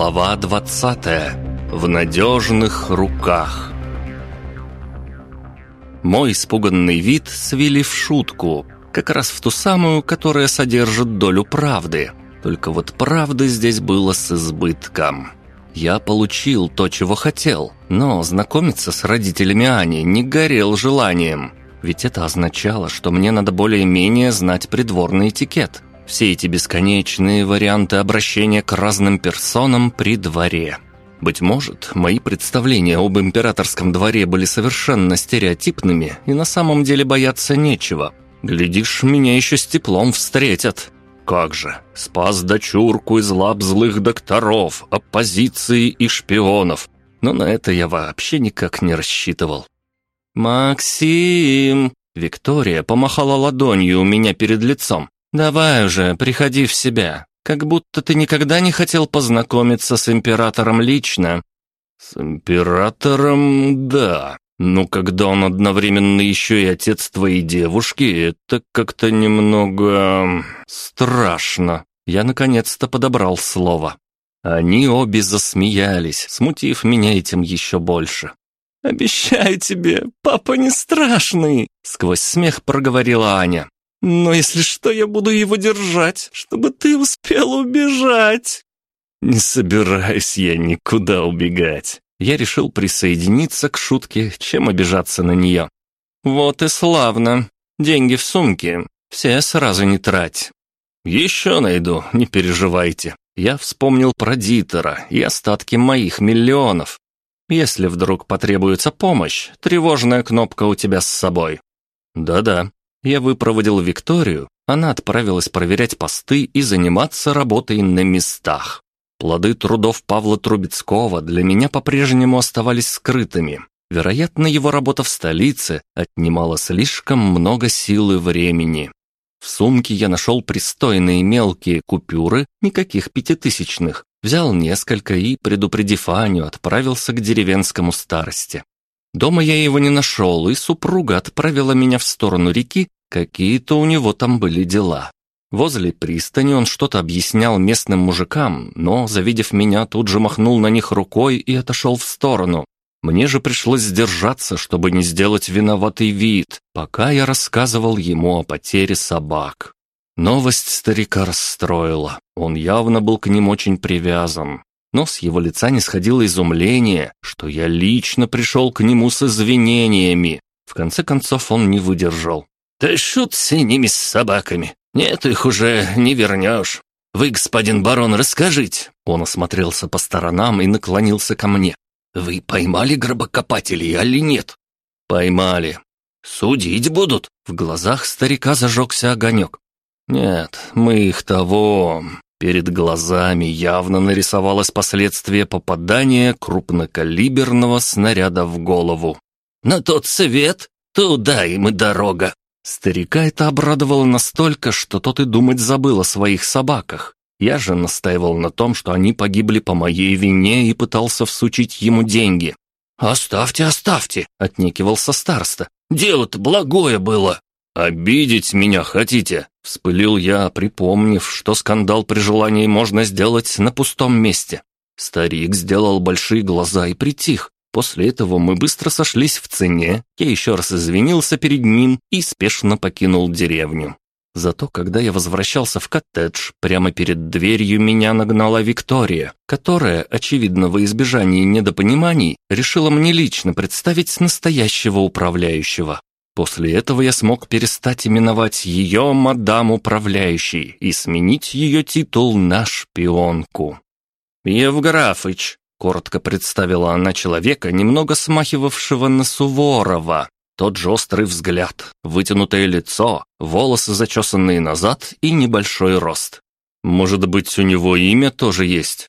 Глава 20. В надежных руках. Мой испуганный вид свели в шутку, как раз в ту самую, которая содержит долю правды. Только вот правды здесь было с избытком. Я получил то, чего хотел, но знакомиться с родителями Ани не горел желанием. Ведь это означало, что мне надо более-менее знать придворный этикет – все эти бесконечные варианты обращения к разным персонам при дворе. Быть может, мои представления об императорском дворе были совершенно стереотипными, и на самом деле бояться нечего. Глядишь, меня еще с теплом встретят. Как же, спас дочурку из лап злых докторов, оппозиции и шпионов. Но на это я вообще никак не рассчитывал. «Максим!» Виктория помахала ладонью у меня перед лицом. «Давай уже, приходи в себя. Как будто ты никогда не хотел познакомиться с императором лично». «С императором, да. Но когда он одновременно еще и отец твоей девушки, это как-то немного... страшно». Я наконец-то подобрал слово. Они обе засмеялись, смутив меня этим еще больше. «Обещаю тебе, папа не страшный!» Сквозь смех проговорила Аня. Но если что, я буду его держать, чтобы ты успел убежать». «Не собираюсь я никуда убегать». Я решил присоединиться к шутке, чем обижаться на нее. «Вот и славно. Деньги в сумке. Все сразу не трать». «Еще найду, не переживайте. Я вспомнил про Дитера и остатки моих миллионов. Если вдруг потребуется помощь, тревожная кнопка у тебя с собой». «Да-да, я выпроводил Викторию, она отправилась проверять посты и заниматься работой на местах. Плоды трудов Павла Трубецкого для меня по-прежнему оставались скрытыми. Вероятно, его работа в столице отнимала слишком много сил и времени. В сумке я нашел пристойные мелкие купюры, никаких пятитысячных, взял несколько и, предупредив Аню, отправился к деревенскому старости. Дома я его не нашел, и супруга отправила меня в сторону реки, какие-то у него там были дела. Возле пристани он что-то объяснял местным мужикам, но, завидев меня, тут же махнул на них рукой и отошел в сторону. Мне же пришлось сдержаться, чтобы не сделать виноватый вид, пока я рассказывал ему о потере собак. Новость старика расстроила. Он явно был к ним очень привязан но с его лица не сходило изумление, что я лично пришел к нему с извинениями. В конце концов он не выдержал. «Да шут с ними с собаками. Нет, их уже не вернешь. Вы, господин барон, расскажите». Он осмотрелся по сторонам и наклонился ко мне. «Вы поймали гробокопателей, али нет?» «Поймали». «Судить будут?» В глазах старика зажегся огонек. «Нет, мы их того... Перед глазами явно нарисовалось последствие попадания крупнокалиберного снаряда в голову. «На тот свет? Туда им и дорога!» Старика это обрадовало настолько, что тот и думать забыл о своих собаках. Я же настаивал на том, что они погибли по моей вине и пытался всучить ему деньги. «Оставьте, оставьте!» — отнекивался староста. «Дело-то благое было!» «Обидеть меня хотите?» — вспылил я, припомнив, что скандал при желании можно сделать на пустом месте. Старик сделал большие глаза и притих. После этого мы быстро сошлись в цене, я еще раз извинился перед ним и спешно покинул деревню. Зато когда я возвращался в коттедж, прямо перед дверью меня нагнала Виктория, которая, очевидно, во избежании недопониманий, решила мне лично представить настоящего управляющего. После этого я смог перестать именовать ее мадам управляющей и сменить ее титул на шпионку. «Евграфыч», — коротко представила она человека, немного смахивавшего на Суворова. Тот же острый взгляд, вытянутое лицо, волосы зачесанные назад и небольшой рост. Может быть, у него имя тоже есть?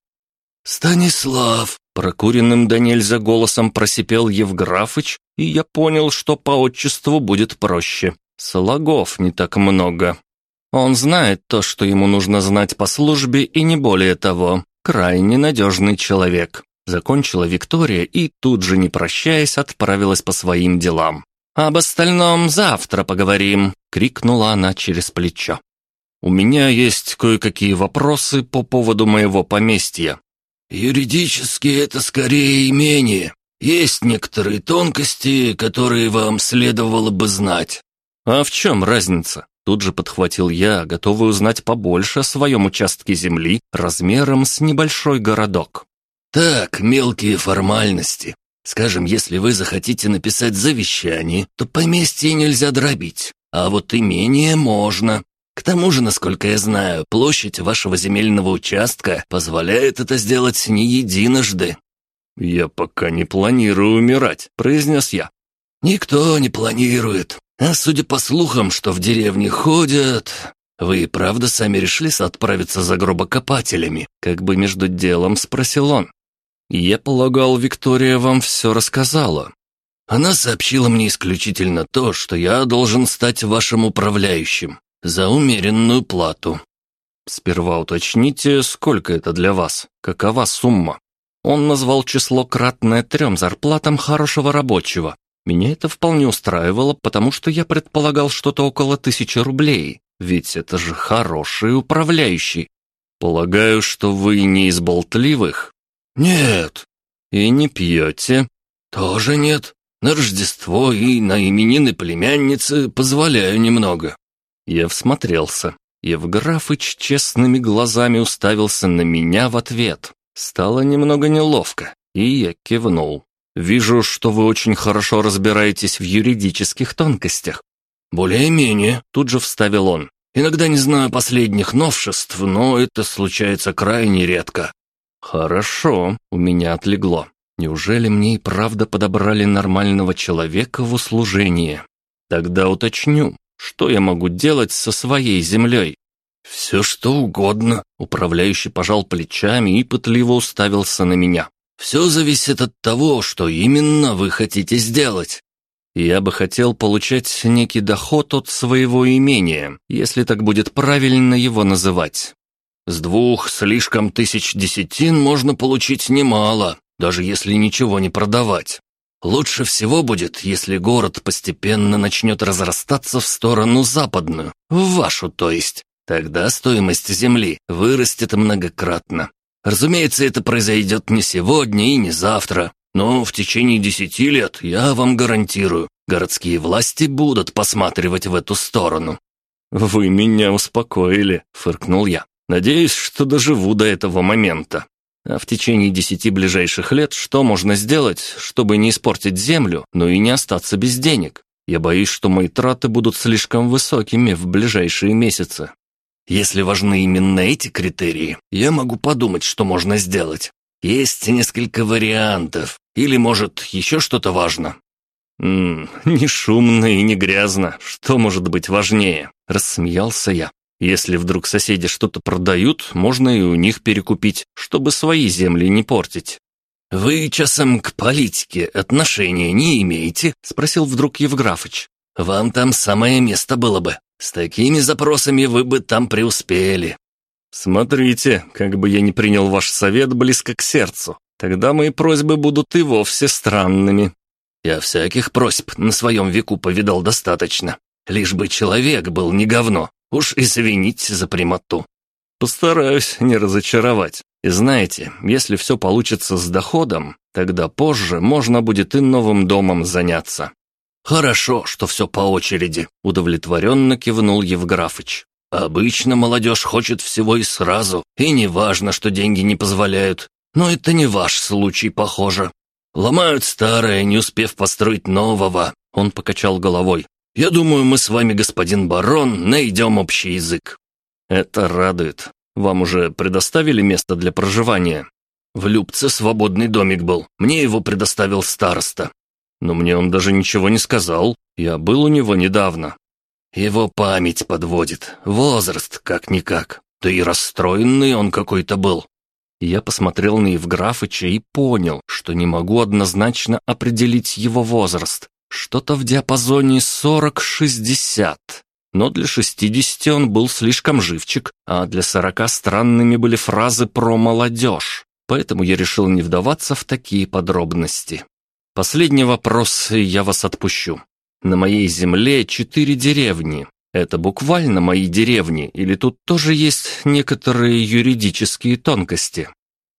«Станислав», — прокуренным да нельзя голосом просипел Евграфыч, и я понял, что по отчеству будет проще. Сологов не так много. Он знает то, что ему нужно знать по службе, и не более того. Крайне надежный человек. Закончила Виктория и тут же, не прощаясь, отправилась по своим делам. «Об остальном завтра поговорим», — крикнула она через плечо. «У меня есть кое-какие вопросы по поводу моего поместья. «Юридически это скорее имение. Есть некоторые тонкости, которые вам следовало бы знать». «А в чем разница?» Тут же подхватил я, готовый узнать побольше о своем участке земли размером с небольшой городок. «Так, мелкие формальности. Скажем, если вы захотите написать завещание, то поместье нельзя дробить, а вот имение можно. К тому же, насколько я знаю, площадь вашего земельного участка позволяет это сделать не единожды». «Я пока не планирую умирать», — произнес я. «Никто не планирует. А судя по слухам, что в деревне ходят... Вы правда сами решили отправиться за гробокопателями?» Как бы между делом спросил он. «Я полагал, Виктория вам все рассказала». Она сообщила мне исключительно то, что я должен стать вашим управляющим за умеренную плату. Сперва уточните, сколько это для вас, какова сумма. Он назвал число кратное трем зарплатам хорошего рабочего. Меня это вполне устраивало, потому что я предполагал что-то около тысячи рублей, ведь это же хороший управляющий. Полагаю, что вы не из болтливых? Нет. И не пьете? Тоже нет. На Рождество и на именины племянницы позволяю немного. Я всмотрелся. Евграфыч честными глазами уставился на меня в ответ. Стало немного неловко, и я кивнул. «Вижу, что вы очень хорошо разбираетесь в юридических тонкостях». «Более-менее», — тут же вставил он. «Иногда не знаю последних новшеств, но это случается крайне редко». «Хорошо», — у меня отлегло. «Неужели мне и правда подобрали нормального человека в услужение? Тогда уточню, что я могу делать со своей землей?» «Все что угодно», — управляющий пожал плечами и пытливо уставился на меня. «Все зависит от того, что именно вы хотите сделать». «Я бы хотел получать некий доход от своего имения, если так будет правильно его называть». «С двух слишком тысяч десятин можно получить немало, даже если ничего не продавать. Лучше всего будет, если город постепенно начнет разрастаться в сторону западную, в вашу, то есть. Тогда стоимость земли вырастет многократно. Разумеется, это произойдет не сегодня и не завтра, но в течение десяти лет, я вам гарантирую, городские власти будут посматривать в эту сторону». «Вы меня успокоили», — фыркнул я. «Надеюсь, что доживу до этого момента. А в течение десяти ближайших лет что можно сделать, чтобы не испортить землю, но и не остаться без денег? Я боюсь, что мои траты будут слишком высокими в ближайшие месяцы. Если важны именно эти критерии, я могу подумать, что можно сделать. Есть несколько вариантов. Или, может, еще что-то важно?» «Ммм, не шумно и не грязно. Что может быть важнее?» – рассмеялся я. «Если вдруг соседи что-то продают, можно и у них перекупить, чтобы свои земли не портить». «Вы часом к политике отношения не имеете?» – спросил вдруг Евграфыч. «Вам там самое место было бы. С такими запросами вы бы там преуспели». «Смотрите, как бы я не принял ваш совет близко к сердцу. Тогда мои просьбы будут и вовсе странными». «Я всяких просьб на своем веку повидал достаточно. Лишь бы человек был не говно. Уж извините за прямоту». «Постараюсь не разочаровать. И знаете, если все получится с доходом, тогда позже можно будет и новым домом заняться. «Хорошо, что все по очереди», — удовлетворенно кивнул Евграфыч. «Обычно молодежь хочет всего и сразу, и не важно, что деньги не позволяют. Но это не ваш случай, похоже. Ломают старое, не успев построить нового», — он покачал головой. «Я думаю, мы с вами, господин барон, найдем общий язык». «Это радует. Вам уже предоставили место для проживания?» «В Любце свободный домик был. Мне его предоставил староста. Но мне он даже ничего не сказал. Я был у него недавно. Его память подводит. Возраст, как-никак. Да и расстроенный он какой-то был. Я посмотрел на Евграфыча и понял, что не могу однозначно определить его возраст. Что-то в диапазоне 40-60. Но для 60 он был слишком живчик, а для 40 странными были фразы про молодежь. Поэтому я решил не вдаваться в такие подробности. Последний вопрос, и я вас отпущу. На моей земле четыре деревни. Это буквально мои деревни, или тут тоже есть некоторые юридические тонкости?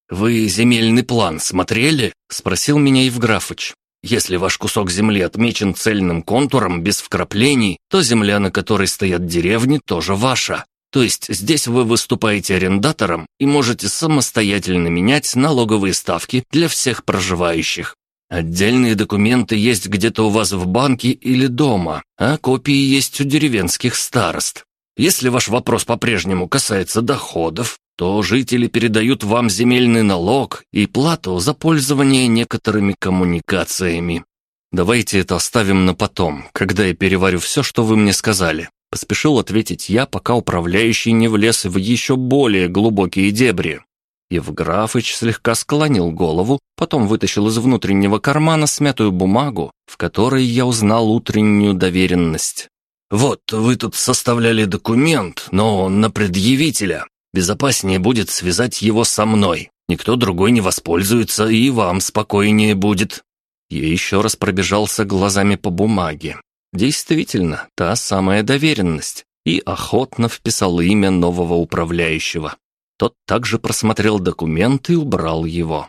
«Вы земельный план смотрели?» — спросил меня Евграфыч. «Если ваш кусок земли отмечен цельным контуром без вкраплений, то земля, на которой стоят деревни, тоже ваша. То есть здесь вы выступаете арендатором и можете самостоятельно менять налоговые ставки для всех проживающих. Отдельные документы есть где-то у вас в банке или дома, а копии есть у деревенских старост. Если ваш вопрос по-прежнему касается доходов, то жители передают вам земельный налог и плату за пользование некоторыми коммуникациями. Давайте это оставим на потом, когда я переварю все, что вы мне сказали. Поспешил ответить я, пока управляющий не влез в еще более глубокие дебри. Евграфыч слегка склонил голову, потом вытащил из внутреннего кармана смятую бумагу, в которой я узнал утреннюю доверенность. «Вот, вы тут составляли документ, но на предъявителя. Безопаснее будет связать его со мной. Никто другой не воспользуется, и вам спокойнее будет». Я еще раз пробежался глазами по бумаге. Действительно, та самая доверенность. И охотно вписал имя нового управляющего. Тот также просмотрел документ и убрал его.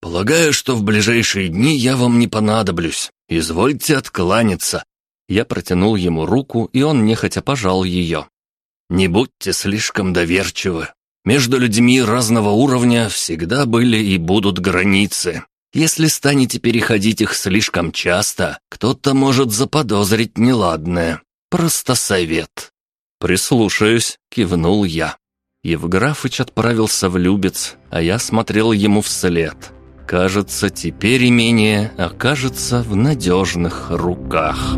«Полагаю, что в ближайшие дни я вам не понадоблюсь. Извольте откланяться». Я протянул ему руку, и он нехотя пожал ее. «Не будьте слишком доверчивы. Между людьми разного уровня всегда были и будут границы. Если станете переходить их слишком часто, кто-то может заподозрить неладное. Просто совет». «Прислушаюсь», — кивнул я. Евграфыч отправился в Любец, а я смотрел ему вслед. Кажется, теперь имение окажется в надежных руках.